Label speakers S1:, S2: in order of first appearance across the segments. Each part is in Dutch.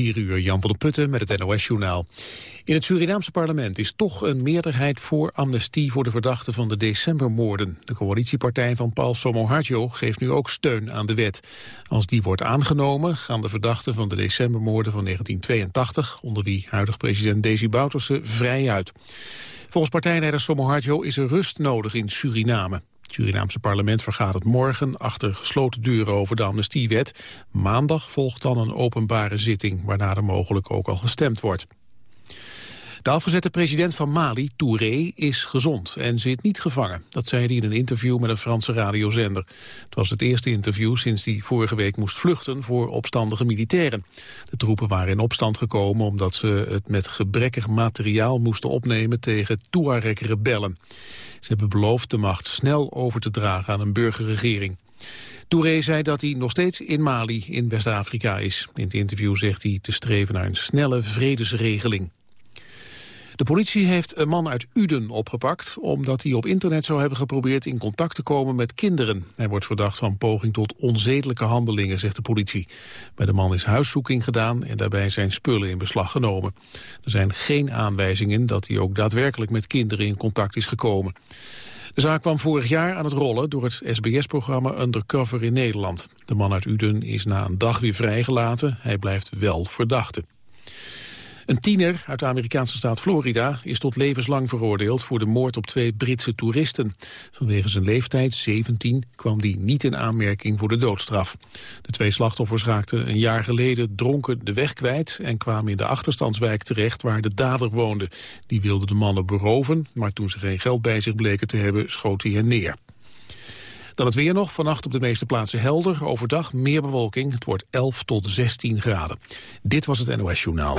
S1: 4 uur, Jan van der Putten met het NOS-journaal. In het Surinaamse parlement is toch een meerderheid voor amnestie voor de verdachten van de decembermoorden. De coalitiepartij van Paul Somoharjo geeft nu ook steun aan de wet. Als die wordt aangenomen gaan de verdachten van de decembermoorden van 1982, onder wie huidig president Desi Bouterse, vrij uit. Volgens partijleider Somoharjo is er rust nodig in Suriname. Het Surinaamse parlement vergaat het morgen achter gesloten deuren over de amnestiewet. Maandag volgt dan een openbare zitting, waarna er mogelijk ook al gestemd wordt. De afgezette president van Mali, Touré, is gezond en zit niet gevangen. Dat zei hij in een interview met een Franse radiozender. Het was het eerste interview sinds hij vorige week moest vluchten voor opstandige militairen. De troepen waren in opstand gekomen omdat ze het met gebrekkig materiaal moesten opnemen tegen Tuareg-rebellen. Ze hebben beloofd de macht snel over te dragen aan een burgerregering. Touré zei dat hij nog steeds in Mali in West-Afrika is. In het interview zegt hij te streven naar een snelle vredesregeling. De politie heeft een man uit Uden opgepakt... omdat hij op internet zou hebben geprobeerd in contact te komen met kinderen. Hij wordt verdacht van poging tot onzedelijke handelingen, zegt de politie. Bij de man is huiszoeking gedaan en daarbij zijn spullen in beslag genomen. Er zijn geen aanwijzingen dat hij ook daadwerkelijk met kinderen in contact is gekomen. De zaak kwam vorig jaar aan het rollen door het SBS-programma Undercover in Nederland. De man uit Uden is na een dag weer vrijgelaten. Hij blijft wel verdachte. Een tiener uit de Amerikaanse staat Florida is tot levenslang veroordeeld voor de moord op twee Britse toeristen. Vanwege zijn leeftijd, 17, kwam die niet in aanmerking voor de doodstraf. De twee slachtoffers raakten een jaar geleden dronken de weg kwijt en kwamen in de achterstandswijk terecht waar de dader woonde. Die wilde de mannen beroven, maar toen ze geen geld bij zich bleken te hebben, schoot hij hen neer. Dan het weer nog. Vannacht op de meeste plaatsen helder. Overdag meer bewolking. Het wordt 11 tot 16 graden. Dit was het NOS Journaal.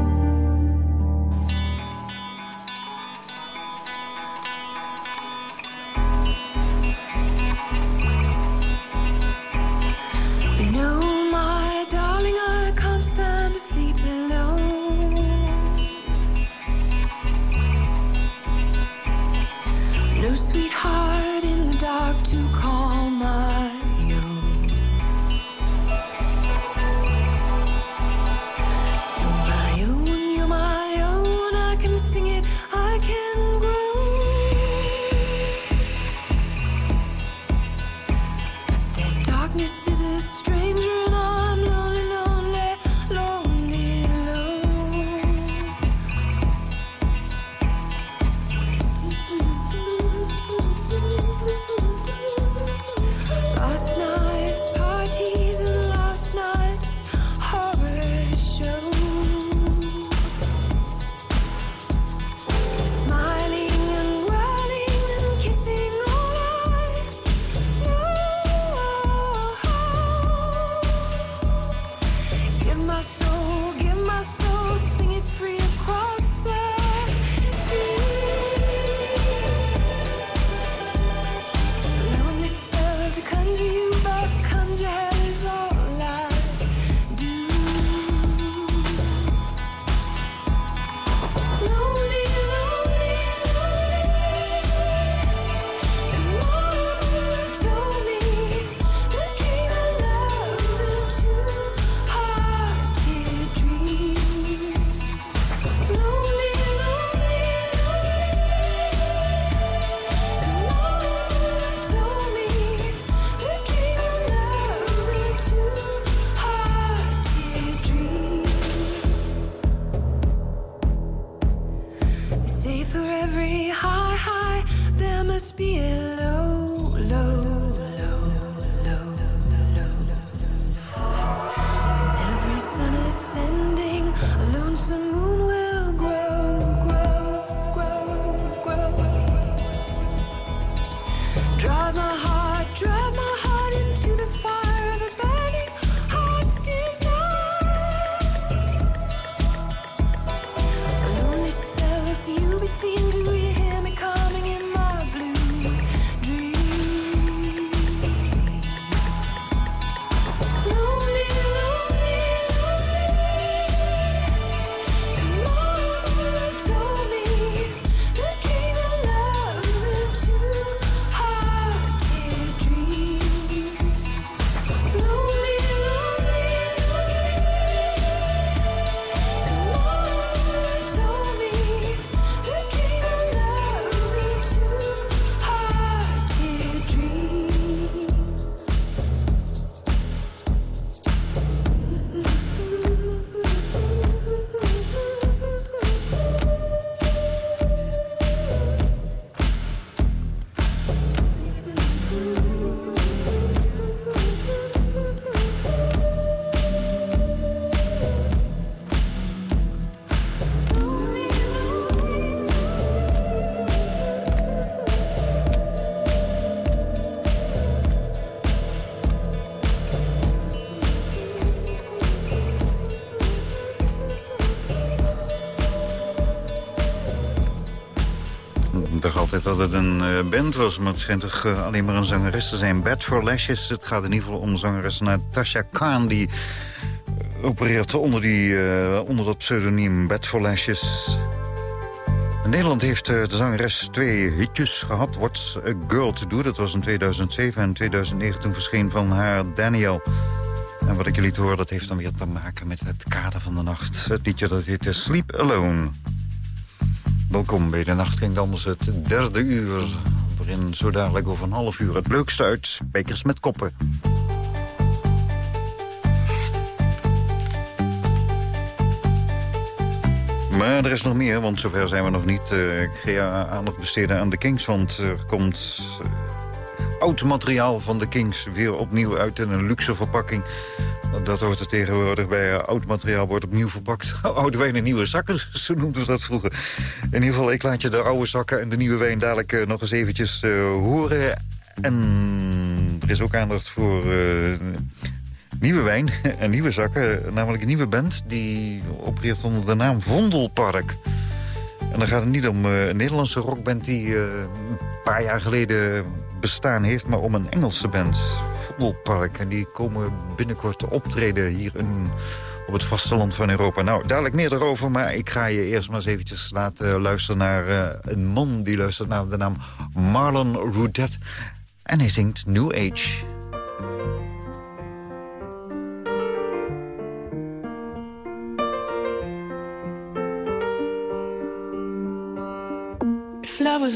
S2: Dat het een uh, band was, maar het schijnt toch uh, alleen maar een zangeres te zijn. Bad for Lashes, het gaat in ieder geval om zangeres Natasha Khan... die opereert onder, die, onder dat pseudoniem Bad for Lashes. In Nederland heeft de zangeres twee hitjes gehad. What's a Girl to Do, dat was in 2007 en 2009 verscheen van haar Daniel... En wat ik jullie hoor, dat heeft dan weer te maken met het kader van de nacht. Het liedje dat heet Sleep Alone. Welkom bij de Nacht ging anders het derde uur. Waarin zo dadelijk over een half uur het leukste uit Spijkers met Koppen. Maar er is nog meer, want zover zijn we nog niet. Ik ga aandacht besteden aan de Kings, want er komt oud materiaal van de Kings weer opnieuw uit in een luxe verpakking. Dat hoort er tegenwoordig bij uh, oud materiaal wordt opnieuw verpakt. Oude wijn in nieuwe zakken, zo noemden we dat vroeger. In ieder geval, ik laat je de oude zakken en de nieuwe wijn dadelijk uh, nog eens eventjes uh, horen. En er is ook aandacht voor nieuwe wijn en nieuwe zakken. Namelijk een nieuwe band die opereert onder de naam Vondelpark. En dan gaat het niet om een Nederlandse rockband die een paar jaar geleden bestaan heeft... maar om een Engelse band, Vondelpark. En die komen binnenkort optreden hier in, op het vasteland van Europa. Nou, dadelijk meer erover, maar ik ga je eerst maar eens eventjes laten luisteren... naar uh, een man die luistert naar de naam Marlon Roudet. En hij zingt New Age.
S3: If love was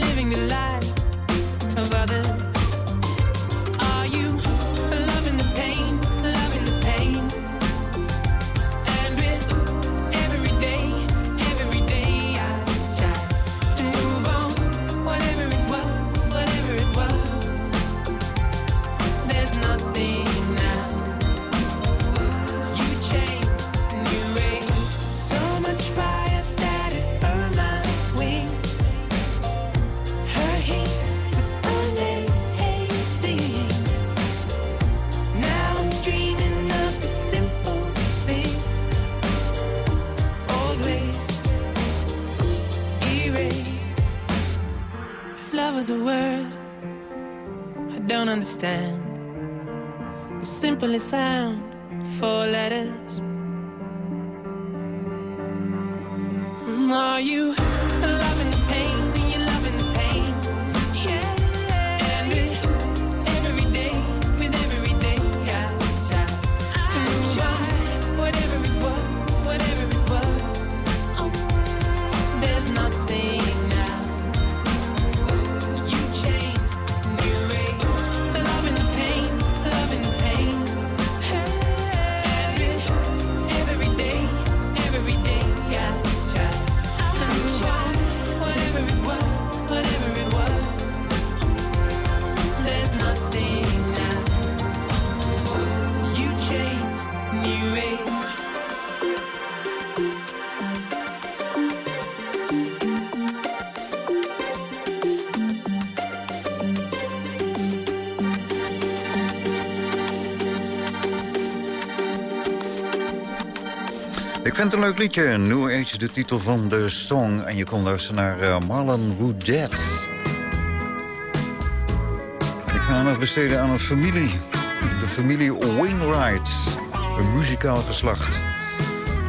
S3: living the life of others. Simplest sound, four letters.
S2: Ik vind het een leuk liedje. New Age de titel van de song. En je kon luisteren naar uh, Marlon Roudet. Ik ga aandacht besteden aan een familie. De familie Wainwright.
S4: een muzikaal geslacht.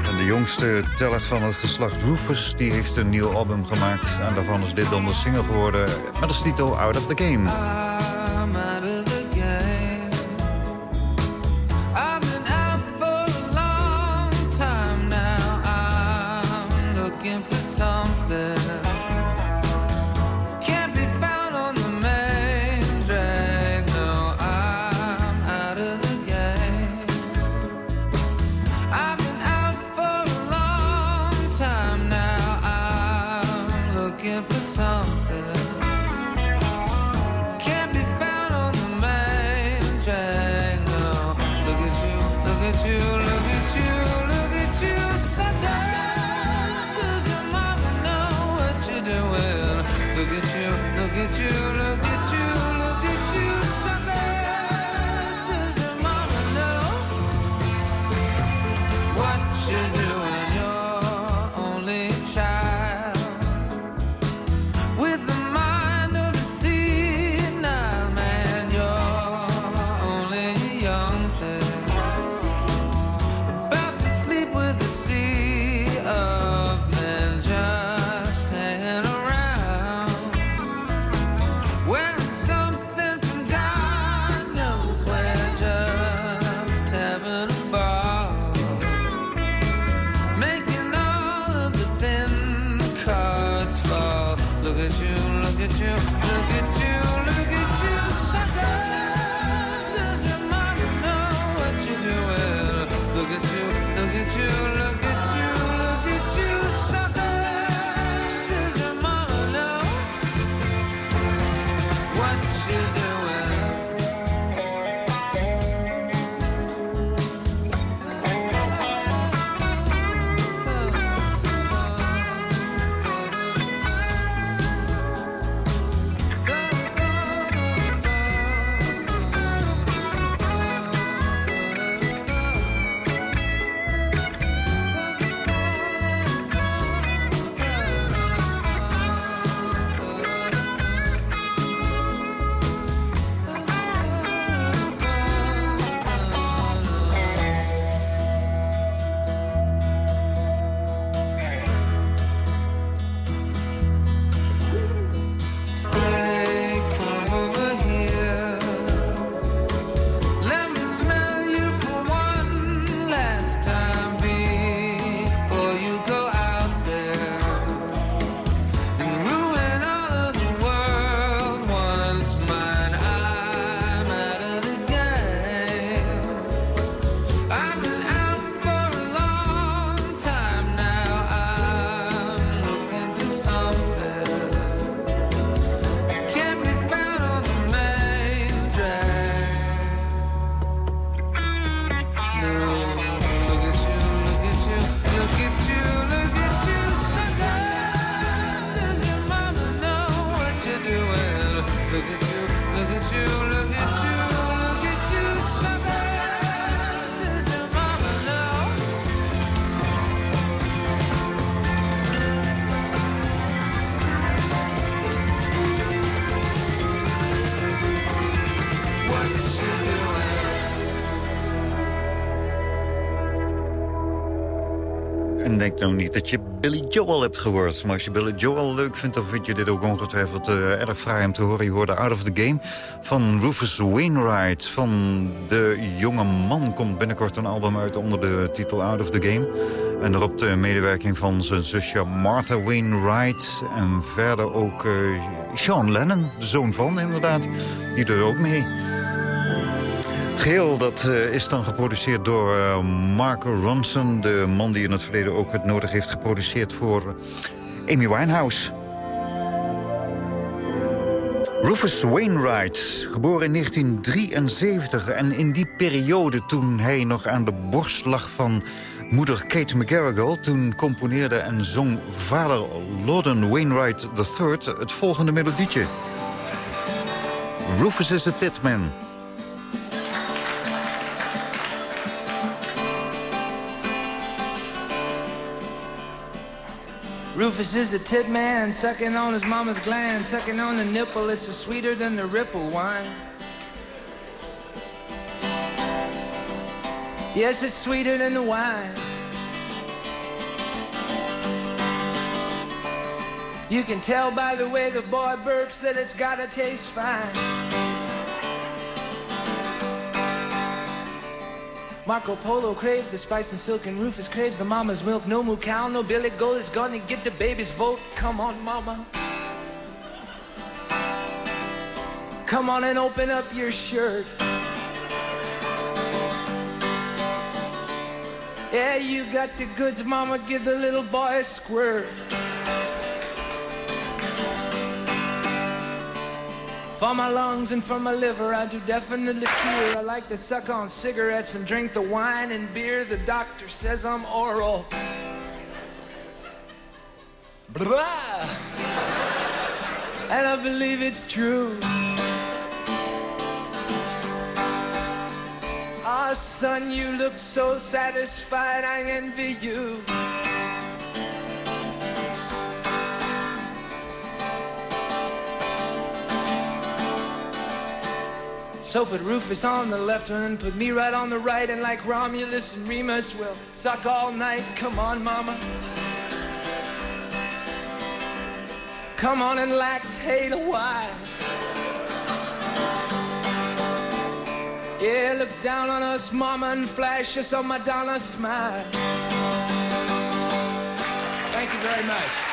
S4: En de jongste teller van het geslacht Rufus... die heeft een nieuw album gemaakt. En daarvan is dit dan de single geworden met als titel Out of the Game. Dat je Billy Joel hebt gehoord. Maar als je Billy Joel leuk vindt, dan vind je dit ook ongetwijfeld uh, erg fraai om te horen. Je hoorde Out of the Game van Rufus Wainwright. Van de jonge man komt binnenkort een album uit onder de titel Out of the Game. En daarop de medewerking van zijn zusje Martha Wainwright. En verder ook uh, Sean Lennon, de zoon van inderdaad. Die doet ook mee. Geheel dat, uh, is dan geproduceerd door uh, Mark Ronson... de man die in het verleden ook het nodig heeft geproduceerd voor Amy Winehouse. Rufus Wainwright, geboren in 1973. En in die periode, toen hij nog aan de borst lag van moeder Kate McGarrigle... toen componeerde en zong vader Lorden Wainwright III het volgende melodietje. Rufus is a Titman.
S5: Rufus is a tit man, sucking on his mama's gland, sucking on the nipple, it's a sweeter than the ripple wine.
S6: Yes, it's sweeter than the wine. You can tell by the way the boy burps that it's gotta taste fine. Marco Polo craved the spice and silk, and Rufus craves the mama's milk. No moo cow, no Billy Goat is gonna get the baby's vote. Come on, mama. Come on and open up your shirt. Yeah, you got the goods, mama. Give the little boy a squirt. For my lungs and for my liver, I do definitely cure. I like to suck on cigarettes and drink the wine and beer. The doctor says I'm oral. Blah! and I believe it's true. Ah, son, you look so satisfied, I envy you. So put Rufus on the left and put me right on the right, and like Romulus and Remus, we'll suck all night. Come on, mama. Come on and lactate a while. Yeah, look down on us, mama, and flash us a Madonna smile. Thank you very much.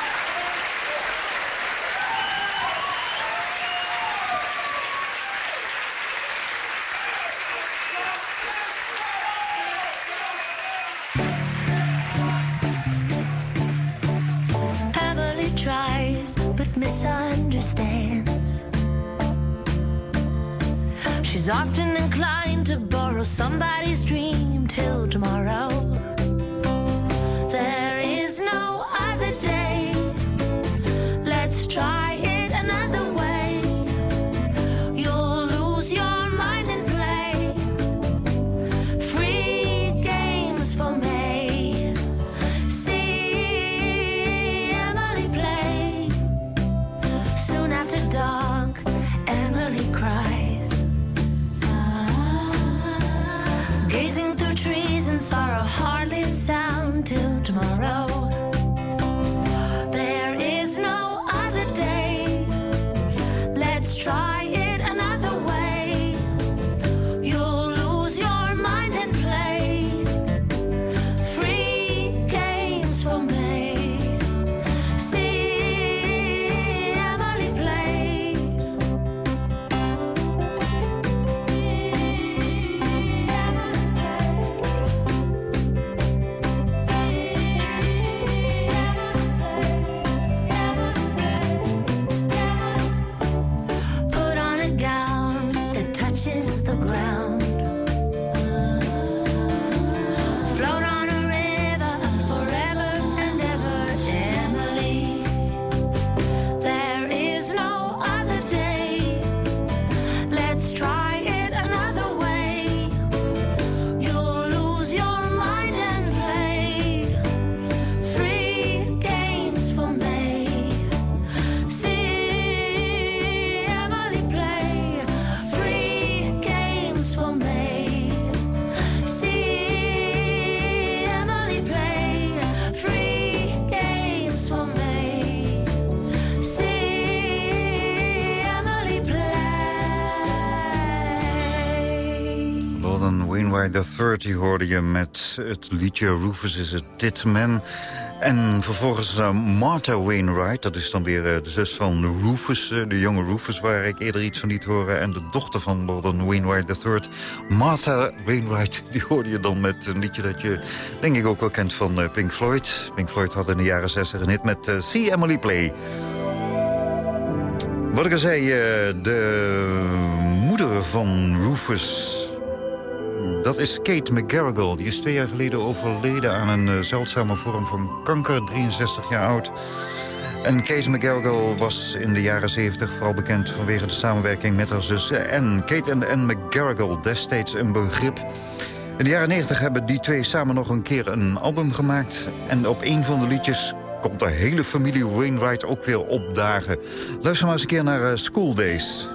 S2: Die hoorde je met het liedje Rufus is a Tit Man. En vervolgens eh, Martha Wainwright, dat is dan weer eh, de zus van Rufus, eh, de jonge Rufus... waar ik eerder iets van liet horen. En de dochter van Gordon Wainwright III, Martha Wainwright... die hoorde je dan met een liedje dat je denk ik ook wel kent van Pink Floyd. Pink Floyd had in de jaren 60 een hit met See Emily Play. Wat ik al zei, de moeder van Rufus... Dat is Kate McGarrigle. Die is twee jaar geleden overleden aan een eh, zeldzame vorm van kanker. 63 jaar oud. En Kate McGarrigle was in de jaren 70 vooral bekend vanwege de samenwerking met haar zus Anne. Kate en Anne McGarrigle, destijds een begrip. In de jaren 90 hebben die twee samen nog een keer een album gemaakt. En op een van de liedjes komt de hele familie Wainwright ook weer opdagen. Luister maar eens een keer naar eh, School Days.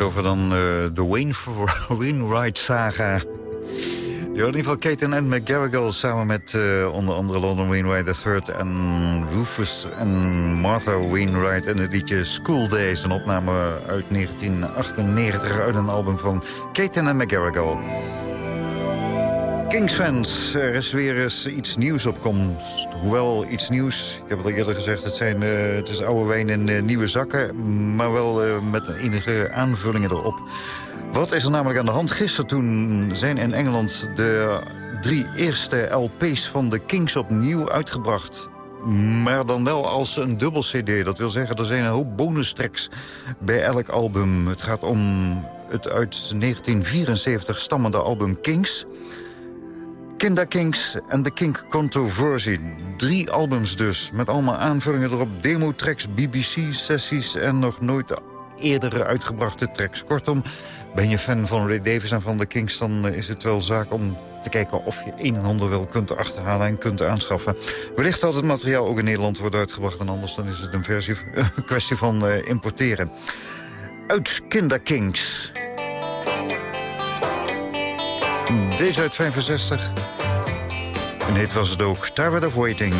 S2: Zover dan eh, de Wayne Wainwright-saga. Ja, in ieder geval Kate en McGarrigle samen met eh, onder andere London Wainwright III... en Rufus en Martha Wainwright en het liedje School Days. Een opname uit 1998 uit een album van Kate en McGarrigle. Kingsfans, er is weer eens iets nieuws op komst. Hoewel iets nieuws, ik heb het al eerder gezegd... het, zijn, eh, het is oude wijn in eh, nieuwe zakken... maar wel eh, met enige aanvullingen erop. Wat is er namelijk aan de hand? Gisteren toen zijn in Engeland de drie eerste LP's van de Kings opnieuw uitgebracht. Maar dan wel als een dubbel cd. Dat wil zeggen, er zijn een hoop bonus tracks bij elk album. Het gaat om het uit 1974 stammende album Kings... Kinder Kings en The King Controversy. Drie albums dus, met allemaal aanvullingen erop. Demo-tracks, BBC-sessies en nog nooit eerder uitgebrachte tracks. Kortom, ben je fan van Ray Davis en van The Kings... dan is het wel zaak om te kijken of je een en ander wel kunt achterhalen en kunt aanschaffen. Wellicht dat het materiaal ook in Nederland wordt uitgebracht... en anders dan is het een, versie, kwestie van eh, importeren. Uit Kinder Kings. Deze uit 65. En dit was het ook. Tired of Waiting.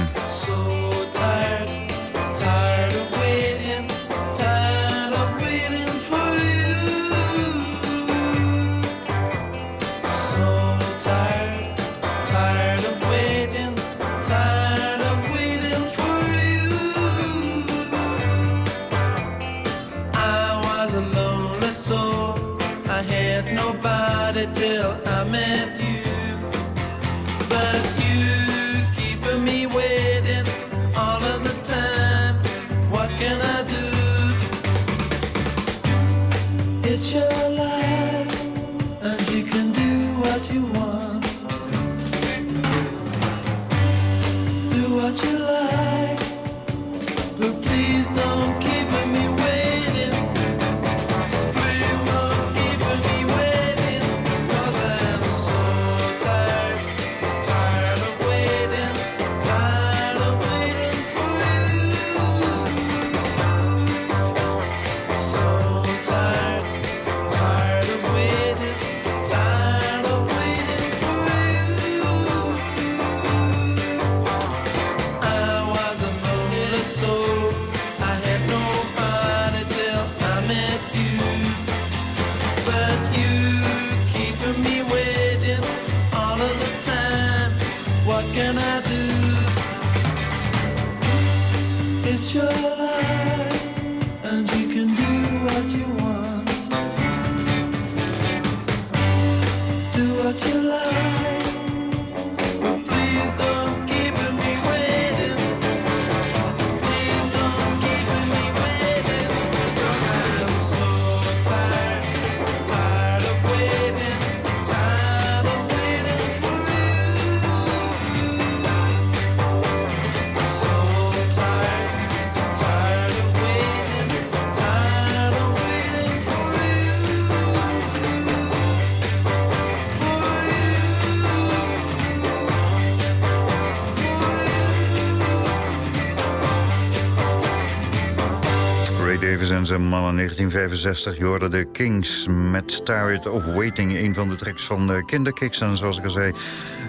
S2: Davis en zijn man in 1965. Je hoorde de Kings met Tired of Waiting. Een van de tracks van de Kinderkicks. En zoals ik al zei,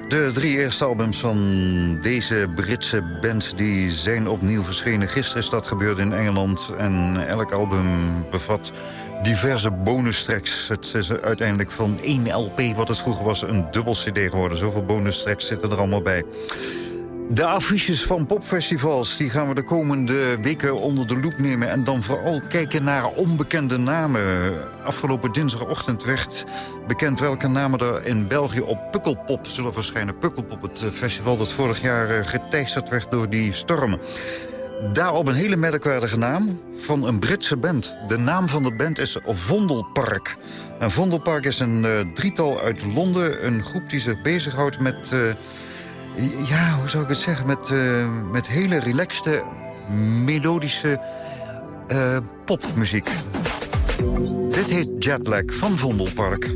S2: de drie eerste albums van deze Britse band... die zijn opnieuw verschenen. Gisteren is dat gebeurd in Engeland. En elk album bevat diverse bonus tracks. Het is uiteindelijk van één LP, wat het vroeger was, een dubbel cd geworden. Zoveel bonus tracks zitten er allemaal bij. De affiches van popfestivals die gaan we de komende weken onder de loep nemen... en dan vooral kijken naar onbekende namen. Afgelopen dinsdagochtend werd bekend welke namen er in België op Pukkelpop zullen verschijnen. Pukkelpop, het eh, festival dat vorig jaar eh, geteisterd werd door die stormen. Daarop een hele merkwaardige naam van een Britse band. De naam van de band is Vondelpark. En Vondelpark is een eh, drietal uit Londen. Een groep die zich bezighoudt met... ja, hoe zou ik het zeggen? Met, eh, met hele relaxte, melodische eh, popmuziek. Dit heet Jetlag van Vondelpark.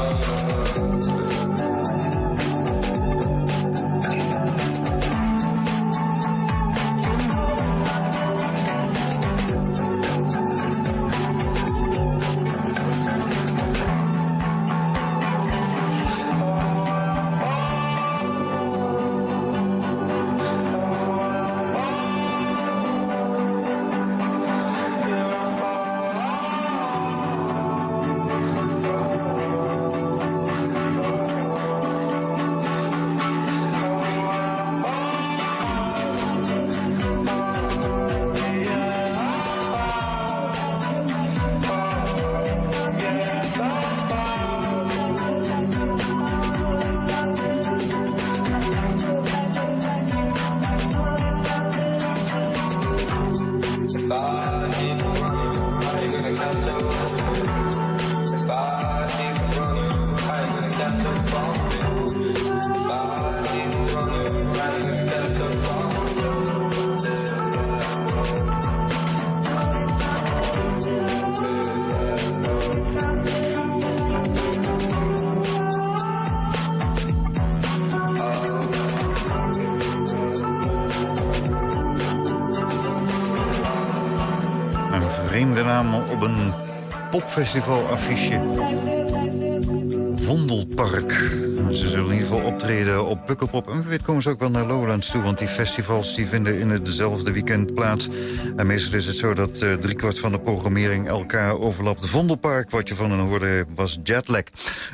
S2: Oh. Naam op een popfestival affiche.
S4: Vondelpark. Ze zullen in ieder geval optreden op Pukkelpop. En weet komen ze ook wel naar Lowlands toe... want die festivals die vinden in hetzelfde weekend plaats. En meestal is het zo dat uh, driekwart van de programmering elkaar overlapt. Vondelpark, wat je van hen hoorde, was jetlag.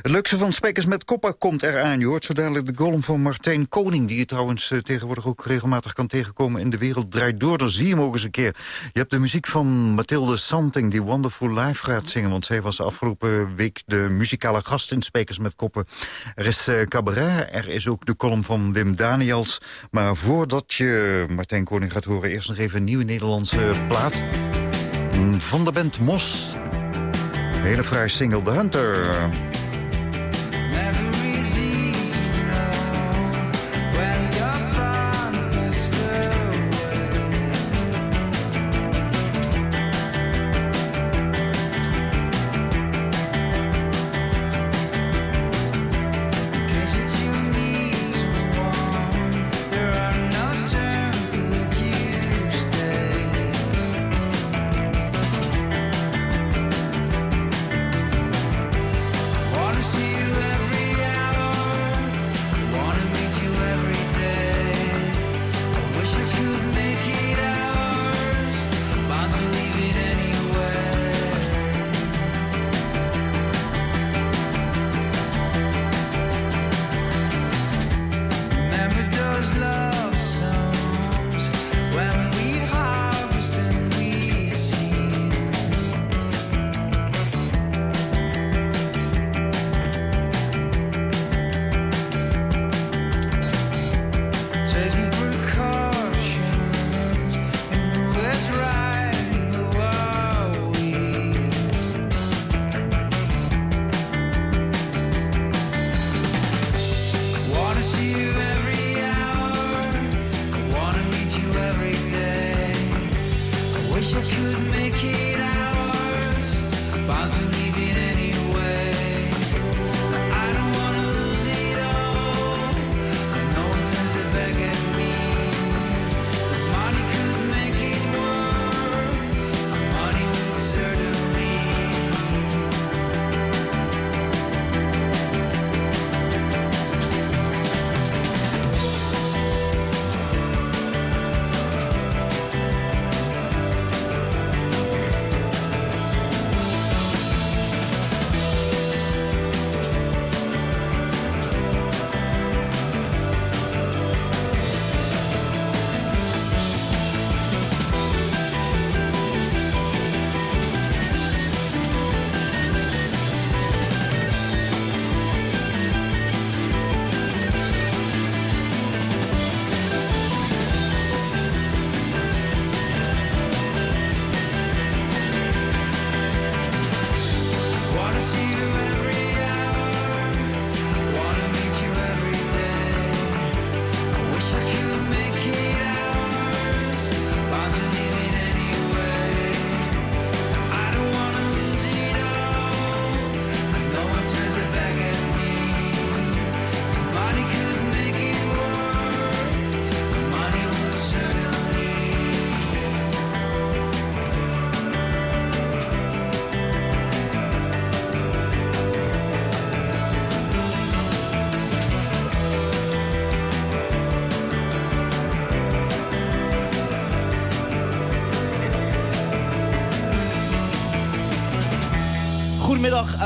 S4: Het leukste van Spekers met Koppa komt eraan. Je hoort zo dadelijk de column van Martijn Koning... die je trouwens uh, tegenwoordig ook regelmatig kan tegenkomen... in de wereld draait door, dan zie je hem ook eens een keer. Je hebt de muziek van Mathilde Santing... die Wonderful Life gaat zingen, want zij was afgelopen week... de muzikale gast in Spekers met Koppen. Er is uh, cabaret, er is ook de column van Wim Daniels. Maar voordat je Martijn Koning gaat horen... eerst nog even een nieuwe Nederlandse plaat van de band Mos. Een hele fraaie single, The Hunter.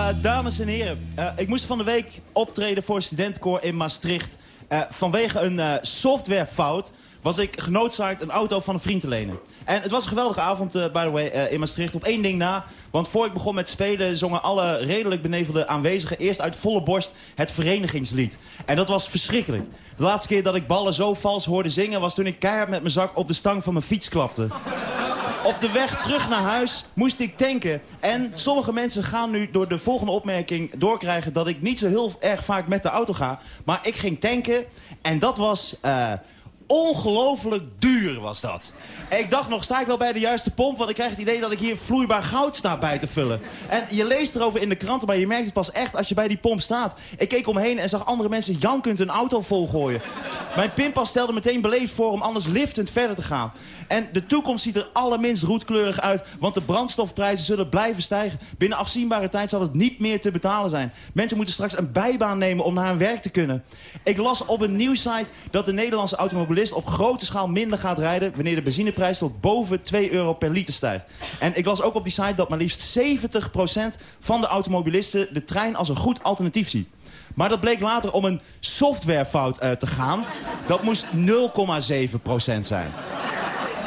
S7: Uh, dames en heren. Uh, ik moest van de week optreden voor studentenkoor in Maastricht. Uh, vanwege een softwarefout was ik genoodzaakt een auto van een vriend te lenen. En het was een geweldige avond, by the way, in Maastricht. Op één ding na, want voor ik begon met spelen... zongen alle redelijk benevelde aanwezigen eerst uit volle borst het verenigingslied. En dat was verschrikkelijk. De laatste keer dat ik ballen zo vals hoorde zingen... was toen ik keihard met mijn zak op de stang van mijn fiets klapte. Op de weg terug naar huis moest ik tanken. En sommige mensen gaan nu door de volgende opmerking doorkrijgen... dat ik niet zo heel erg vaak met de auto ga. Maar ik ging tanken en dat was... Uh, ongelooflijk duur was dat. Ik dacht nog, sta ik wel bij de juiste pomp? Want ik krijg het idee dat ik hier vloeibaar goud sta bij te vullen. En je leest erover in de kranten, maar je merkt het pas echt als je bij die pomp staat. Ik keek omheen en zag andere mensen jankend hun auto volgooien. Mijn pinpas stelde meteen beleefd voor om anders liftend verder te gaan. En de toekomst ziet er allerminst roetkleurig uit, want de brandstofprijzen zullen blijven stijgen. Binnen afzienbare tijd zal het niet meer te betalen zijn. Mensen moeten straks een bijbaan nemen om naar hun werk te kunnen. Ik las op een nieuwssite dat de Nederlandse automobilist op grote schaal minder gaat rijden... wanneer de benzineprijs tot boven 2 euro per liter stijgt. En ik las ook op die site dat maar liefst 70% van de automobilisten de trein als een goed alternatief ziet. Maar dat bleek later om een softwarefout eh, te gaan. Dat moest 0,7% zijn.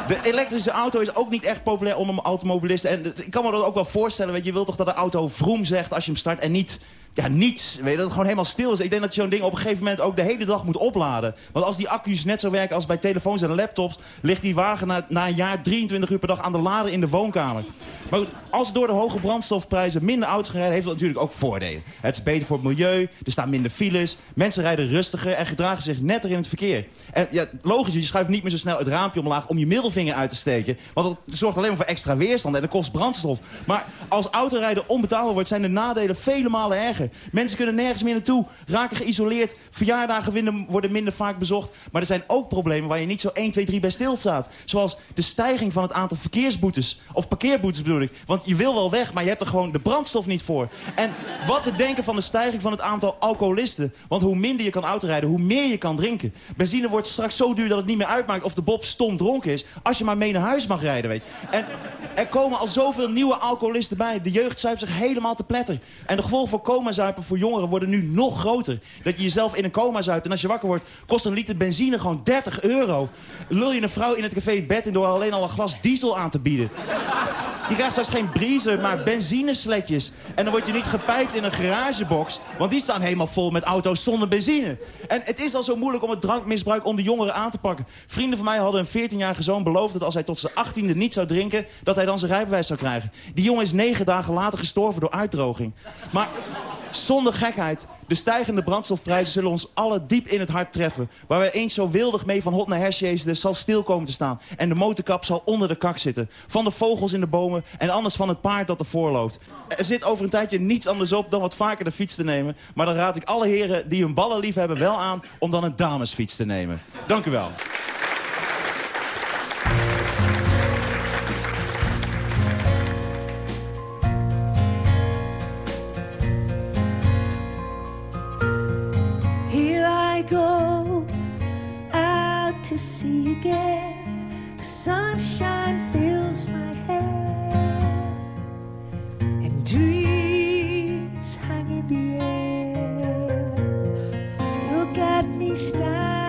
S7: De elektrische auto is ook niet echt populair onder automobilisten. En ik kan me dat ook wel voorstellen. Weet je, je wilt toch dat de auto vroom zegt als je hem start en niet... Ja, niets. Weet je, dat het gewoon helemaal stil is. Ik denk dat je zo'n ding op een gegeven moment ook de hele dag moet opladen. Want als die accu's net zo werken als bij telefoons en laptops... ligt die wagen na, na een jaar 23 uur per dag aan de lader in de woonkamer. Maar als door de hoge brandstofprijzen minder auto's gaan rijden... heeft dat natuurlijk ook voordelen. Het is beter voor het milieu, er staan minder files... mensen rijden rustiger en gedragen zich netter in het verkeer. En ja, logisch, je schuift niet meer zo snel het raampje omlaag... om je middelvinger uit te steken. Want dat zorgt alleen maar voor extra weerstand en dat kost brandstof. Maar als autorijden onbetaalbaar wordt... zijn de nadelen vele malen erger. Mensen kunnen nergens meer naartoe, raken geïsoleerd... verjaardagen worden minder vaak bezocht. Maar er zijn ook problemen waar je niet zo 1, 2, 3 bij stilstaat. Zoals de stijging van het aantal verkeersboetes. Of parkeerboetes bedoel ik. Want je wil wel weg, maar je hebt er gewoon de brandstof niet voor. En wat te denken van de stijging van het aantal alcoholisten. Want hoe minder je kan autorijden, hoe meer je kan drinken. Benzine wordt straks zo duur dat het niet meer uitmaakt of de Bob stom dronken is. Als je maar mee naar huis mag rijden, weet je. En er komen al zoveel nieuwe alcoholisten bij. De jeugd zuipt zich helemaal te pletter. En de gevolgen voor coma-zuipen voor jongeren worden nu nog groter. Dat je jezelf in een coma zuipt en als je wakker wordt... kost een liter benzine gewoon 30 euro. Lul je een vrouw in het café het bed in door alleen al een glas diesel aan te bieden. Je krijgt straks geen briezer, maar benzinesletjes. En dan word je niet gepijpt in een garagebox... want die staan helemaal vol met auto's zonder benzine. En het is al zo moeilijk om het drankmisbruik onder jongeren aan te pakken. Vrienden van mij hadden een 14-jarige zoon beloofd... dat als hij tot zijn 18e niet zou drinken... dat hij dan zijn rijbewijs zou krijgen. Die jongen is negen dagen later gestorven door uitdroging. Maar zonder gekheid, de stijgende brandstofprijzen zullen ons alle diep in het hart treffen. Waar we eens zo wildig mee van hot naar hersenjezen zal stil komen te staan. En de motorkap zal onder de kak zitten. Van de vogels in de bomen en anders van het paard dat ervoor loopt. Er zit over een tijdje niets anders op dan wat vaker de fiets te nemen. Maar dan raad ik alle heren die hun ballen lief hebben wel aan om dan een damesfiets te nemen. Dank u wel.
S8: I go out to sea again. The sunshine fills my hair, and dreams hang in the air. Look at me standing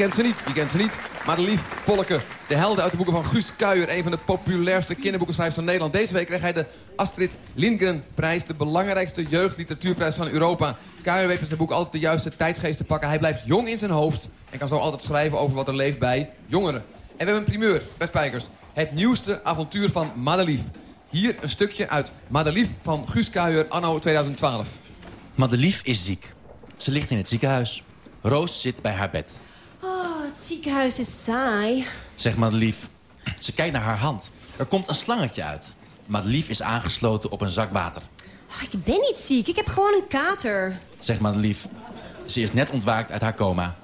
S9: kent ze niet? Wie kent ze niet? Madelief Polke, de helden uit de boeken van Guus Kuijer... een van de populairste kinderboekenschrijvers van Nederland. Deze week kreeg hij de Astrid Lindgren-prijs... de belangrijkste jeugdliteratuurprijs van Europa. Kuijer weet met zijn boek altijd de juiste tijdsgeest te pakken. Hij blijft jong in zijn hoofd en kan zo altijd schrijven over wat er leeft bij jongeren. En we hebben een primeur bij Spijkers. Het nieuwste avontuur van Madelief. Hier een stukje uit Madelief van Guus Kuijer anno 2012.
S10: Madelief is ziek. Ze ligt in het ziekenhuis. Roos zit bij haar bed.
S11: Oh, het ziekenhuis is saai.
S10: Zegt Madelief. Ze kijkt naar haar hand. Er komt een slangetje uit. Madelief is aangesloten op een zak water.
S11: Oh, ik ben niet ziek, ik heb gewoon een kater.
S10: Zegt Madelief. Ze is net ontwaakt uit haar coma.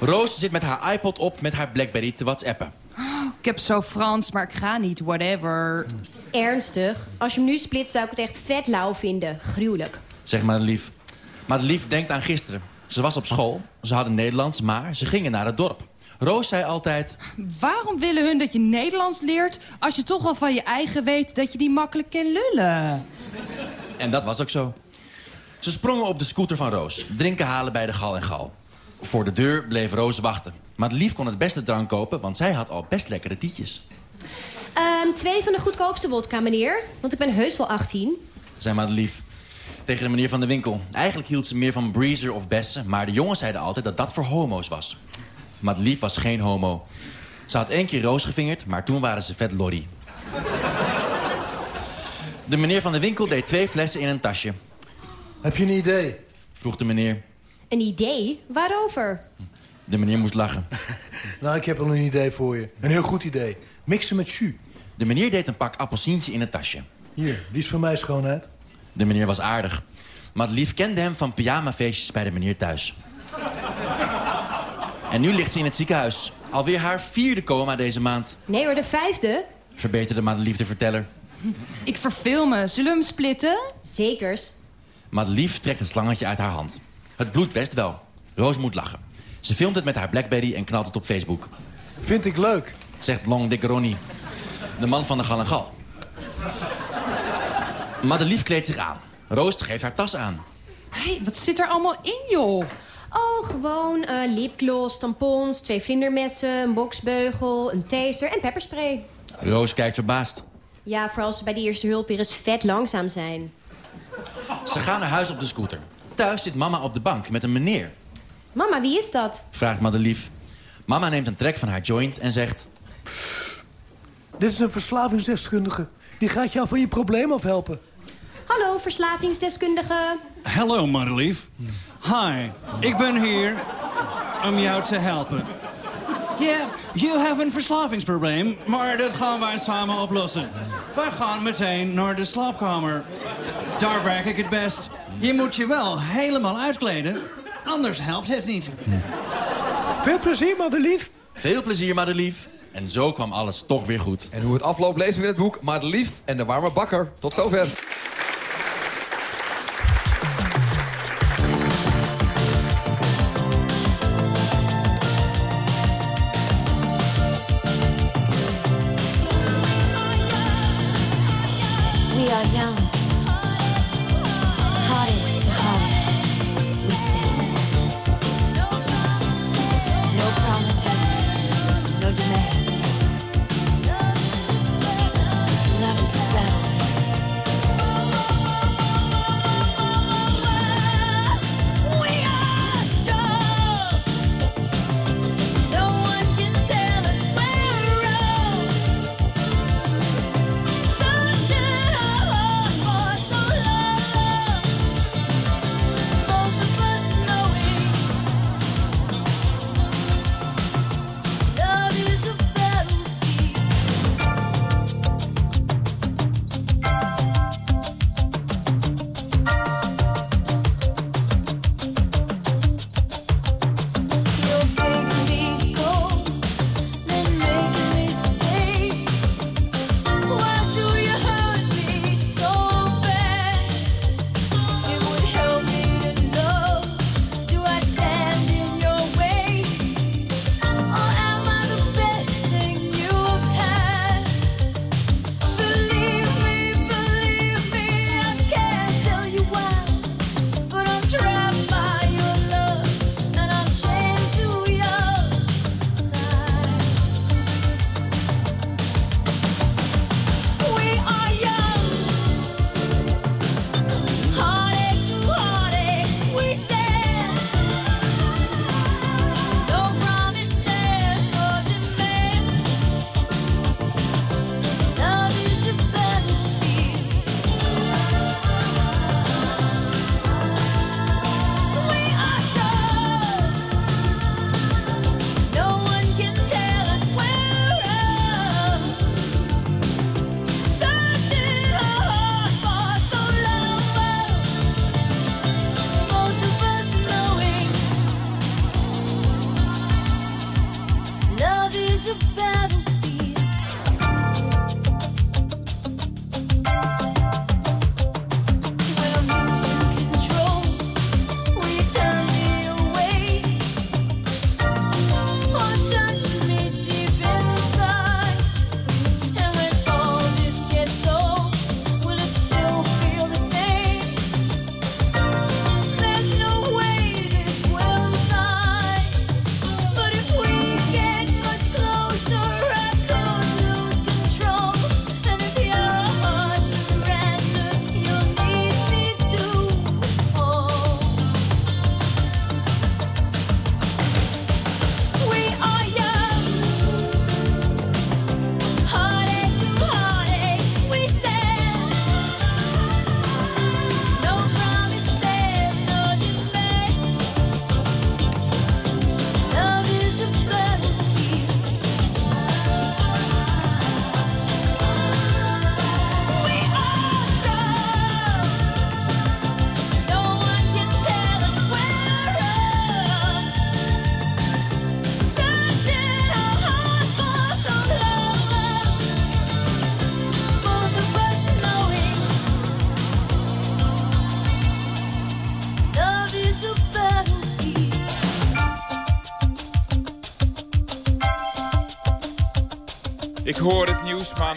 S10: Roos zit met haar iPod op met haar Blackberry te whatsappen.
S12: Ik heb zo Frans, maar ik ga niet. Whatever.
S11: Ernstig, als je hem nu split zou ik het echt vet lauw vinden. Gruwelijk.
S10: Zegt Madelief. Madelief denkt aan gisteren. Ze was op school, ze hadden Nederlands, maar ze gingen naar het dorp. Roos zei altijd...
S12: Waarom willen hun dat je Nederlands leert... als je toch al van je eigen weet dat je die makkelijk kan lullen?
S10: En dat was ook zo. Ze sprongen op de scooter van Roos. Drinken halen bij de Gal en Gal. Voor de deur bleef Roos wachten. Madelief kon het beste drank kopen, want zij had al best lekkere tietjes.
S11: Ehm, twee van de goedkoopste wodka, meneer. Want ik ben heus wel 18.
S10: Zei Madelief. Tegen de meneer van de winkel. Eigenlijk hield ze meer van Breezer of Bessen... maar de jongens zeiden altijd dat dat voor homo's was. Madelief was geen homo. Ze had één keer Roos gevingerd, maar toen waren ze vet lorry. De meneer van de winkel deed twee flessen in een tasje.
S13: Heb je een idee?
S10: Vroeg de meneer.
S11: Een idee? Waarover?
S10: De meneer moest lachen.
S13: Nou, ik heb al een idee voor je. Een heel goed idee. Mixen met jus.
S10: De meneer deed een pak appelsientje in het tasje.
S13: Hier, die is voor mij schoonheid.
S10: De meneer was aardig. Madelief kende hem van pyjamafeestjes bij de meneer thuis. En nu ligt ze in het ziekenhuis. Alweer haar vierde coma deze maand.
S11: Nee hoor, de vijfde.
S10: Verbeterde Madelief de verteller.
S12: Ik verveel me. Zullen we hem splitten?
S11: Zekers.
S10: Madelief trekt het slangetje uit haar hand. Het bloedt best wel. Roos moet lachen. Ze filmt het met haar Blackberry en knalt het op Facebook.
S13: Vind ik leuk.
S10: Zegt Long Dick Ronnie. De man van de gal en gal. Madelief kleedt zich aan. Roos geeft haar tas aan.
S12: Hé, hey, wat zit er allemaal in, joh?
S11: Oh, gewoon eh, lipgloss, tampons, twee vlindermessen, een boksbeugel, een taser en pepperspray.
S10: Roos kijkt verbaasd.
S11: Ja, vooral als ze bij de eerste hulp weer eens vet langzaam zijn.
S10: Ze gaan naar huis op de scooter. Thuis zit mama op de bank met een meneer.
S11: Mama, wie is dat?
S10: Vraagt Madelief. Mama neemt een trek van haar joint en zegt...
S13: Dit is een verslavingsdeskundige. Die gaat jou van je probleem afhelpen.
S11: Hallo, verslavingsdeskundige.
S14: Hallo, Madelief. Hi, ik ben hier om jou te helpen. Ja, je hebt een verslavingsprobleem, maar dat gaan wij samen oplossen. Wij gaan meteen naar de slaapkamer. Daar werk ik het best. Je moet je wel helemaal uitkleden, anders helpt het niet.
S13: Veel plezier, Madelief.
S10: Veel plezier, Madelief. En zo kwam alles toch weer goed.
S9: En hoe het afloopt lezen we in het boek Madelief en de warme bakker. Tot zover.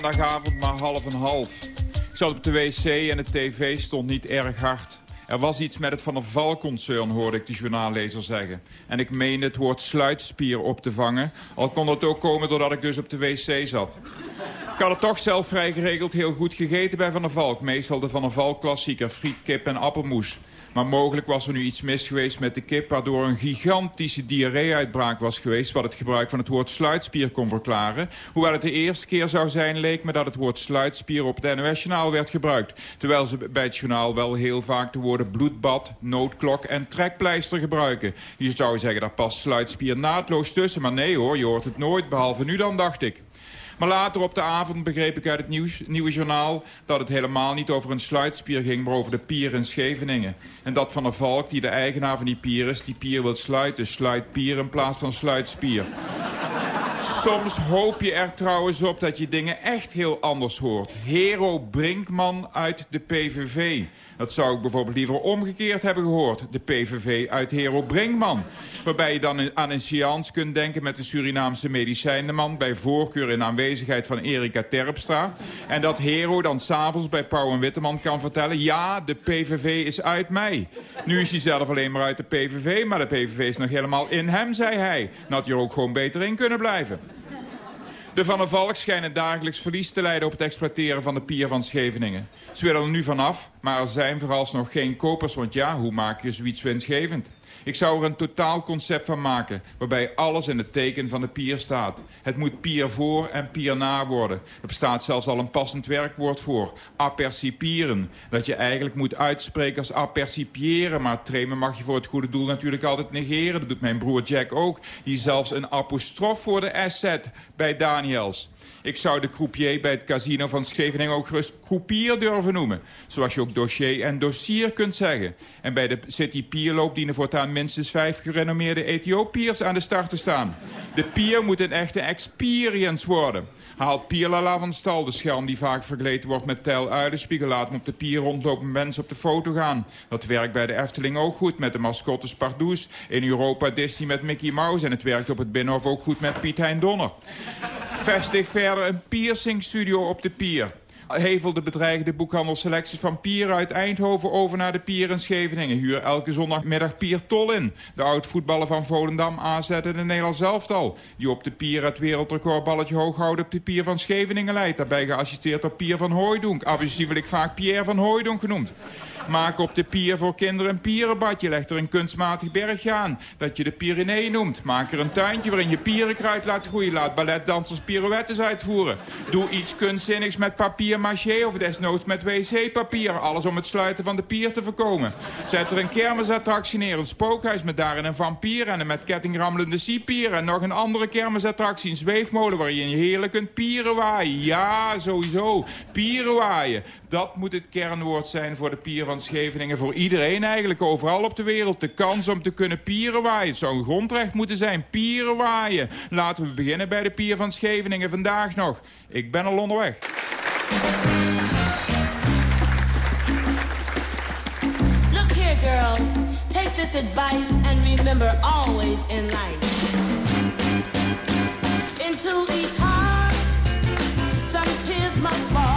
S15: Maandagavond maar half en half. Ik zat op de wc en de tv stond niet erg hard. Er was iets met het Van der Val-concern, hoorde ik de journaallezer zeggen. En ik meende het woord sluitspier op te vangen. Al kon dat ook komen doordat ik dus op de wc zat. Ik had het toch zelf vrij geregeld heel goed gegeten bij Van der Valk. Meestal de Van der Valk-klassieker, friet, kip en appelmoes. Maar mogelijk was er nu iets mis geweest met de kip... waardoor een gigantische diarree-uitbraak was geweest... wat het gebruik van het woord sluitspier kon verklaren. Hoewel het de eerste keer zou zijn, leek me dat het woord sluitspier... op het NOS-journaal werd gebruikt. Terwijl ze bij het journaal wel heel vaak de woorden bloedbad... noodklok en trekpleister gebruiken. Je zou zeggen, daar past sluitspier naadloos tussen. Maar nee hoor, je hoort het nooit, behalve nu dan, dacht ik. Maar later op de avond begreep ik uit het nieuws, nieuwe journaal... dat het helemaal niet over een sluitspier ging, maar over de pier in Scheveningen. En dat Van der Valk, die de eigenaar van die pier is... die pier wil sluiten, sluitpier in plaats van sluitspier. Soms hoop je er trouwens op dat je dingen echt heel anders hoort. Hero Brinkman uit de PVV. Dat zou ik bijvoorbeeld liever omgekeerd hebben gehoord. De PVV uit Hero Brinkman. Waarbij je dan aan een seance kunt denken met een Surinaamse medicijnenman... bij voorkeur in aanwezigheid van Erika Terpstra. En dat Hero dan s'avonds bij Pauw en Witteman kan vertellen... ja, de PVV is uit mij. Nu is hij zelf alleen maar uit de PVV... maar de PVV is nog helemaal in hem, zei hij. Dan had hij er ook gewoon beter in kunnen blijven. De Van der Valk schijnen dagelijks verlies te leiden op het exploiteren van de pier van Scheveningen. Ze willen er nu vanaf, maar er zijn vooralsnog geen kopers, want ja, hoe maak je zoiets winstgevend? Ik zou er een totaalconcept van maken, waarbij alles in het teken van de pier staat. Het moet pier voor en pier na worden. Er bestaat zelfs al een passend werkwoord voor. Apercipieren. Dat je eigenlijk moet uitspreken als apercipiëren. Maar tremen mag je voor het goede doel natuurlijk altijd negeren. Dat doet mijn broer Jack ook. Die zelfs een apostrof voor de S zet bij Daniels. Ik zou de croupier bij het casino van Scheveningen ook gerust croupier durven noemen. Zoals je ook dossier en dossier kunt zeggen. En bij de City Pierloop dienen voortaan minstens vijf gerenommeerde Ethiopiërs aan de start te staan. De pier moet een echte experience worden. Haal Pierlala van stal, de schelm die vaak vergeleten wordt met Tel Uilenspiegel. Laat hem op de pier rondlopen mensen op de foto gaan. Dat werkt bij de Efteling ook goed met de mascotte Spardoes. In Europa Disney met Mickey Mouse. En het werkt op het Binnenhof ook goed met Piet Hein Donner. Vestig verder een piercingstudio op de pier. Hevel de bedreigde boekhandelselecties van Pier uit Eindhoven over naar de Pier in Scheveningen. Huur elke zondagmiddag Pier Tol in. De oud-voetballer van Volendam aanzetten de Nederlands elftal. Die op de Pier het wereldrecordballetje hoog houden op de Pier van Scheveningen leidt. Daarbij geassisteerd door Pier van Hooijdonk. Abusievelijk vaak Pierre van Hooijdonk genoemd. Maak op de pier voor kinderen een pierenbadje. Leg er een kunstmatig bergje aan. Dat je de Pyrenee noemt. Maak er een tuintje waarin je pierenkruid laat groeien. Laat balletdansers pirouettes uitvoeren. Doe iets kunstzinnigs met papier maché of desnoods met wc-papier. Alles om het sluiten van de pier te voorkomen. Zet er een kermisattractie neer. Een spookhuis met daarin een vampier en een met ketting rammelende siepier. En nog een andere kermisattractie. Een zweefmolen waarin je heerlijk kunt pieren waaien. Ja, sowieso. Pieren waaien. Dat moet het kernwoord zijn voor de pier van Scheveningen. Voor iedereen eigenlijk, overal op de wereld. De kans om te kunnen pieren waaien. Zou een grondrecht moeten zijn. Pieren waaien. Laten we beginnen bij de pier van Scheveningen vandaag nog. Ik ben al onderweg.
S16: Look here, girls. Take this advice and remember always in life. Into each heart, some tears must fall.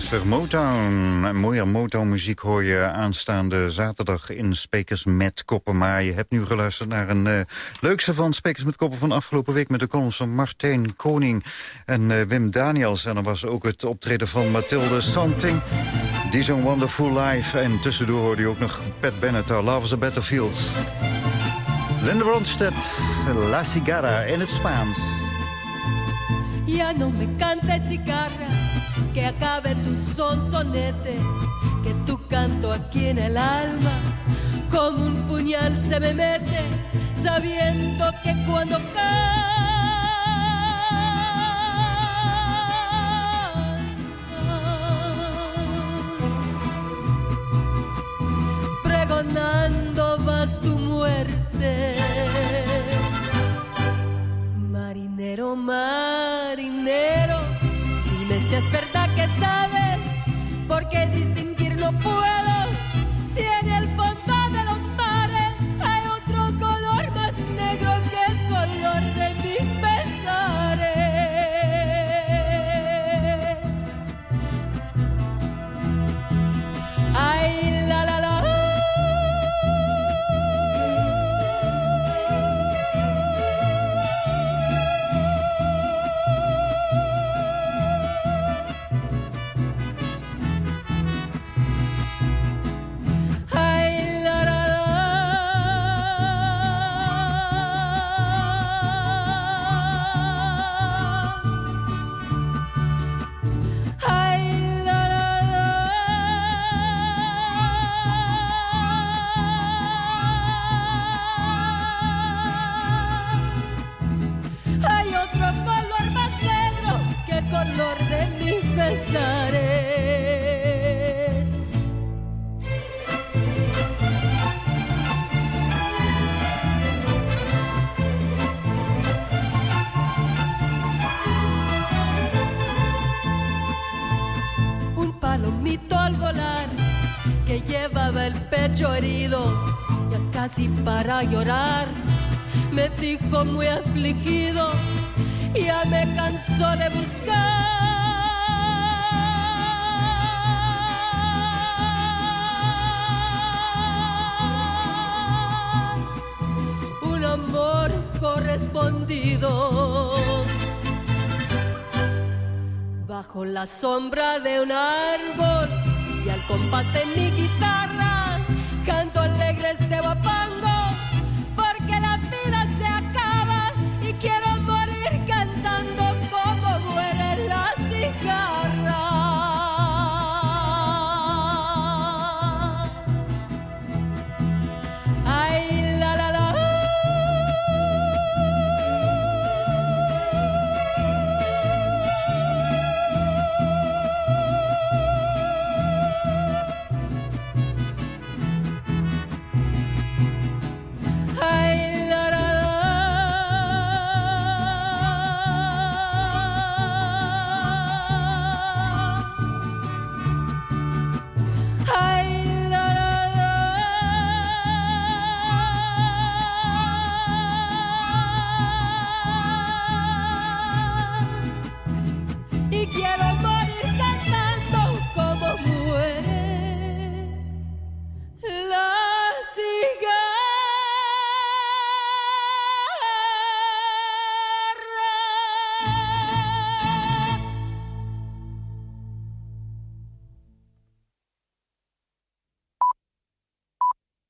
S2: 60 Motown. een mooie Motown-muziek hoor je aanstaande zaterdag in Speakers met Koppen. Maar je hebt nu geluisterd naar een uh, leukste van Spekers met Koppen van afgelopen week... met de columns van Martijn Koning en eh, Wim Daniels. En er was ook het optreden van Mathilde Santing. Die zo'n Wonderful Life. En tussendoor hoorde je ook nog Pat Bennett, Love is a Battlefield. Linda Ronstedt, La Cigara in het Spaans.
S17: Ya no me cantes cigarra, que acabe tu sonsonete, que tu canto aquí en el alma, como un puñal se me mete, sabiendo que cuando cantas, pregonando vas tu muerte. Marinero, marinero, dime si es verdad que sabes, porque distinguir no puedo, si en el pecho herido, ya casi para llorar, me dijo muy afligido, ya me cansó de buscar un amor correspondido. Bajo la sombra de un árbol y al compás de mi les debo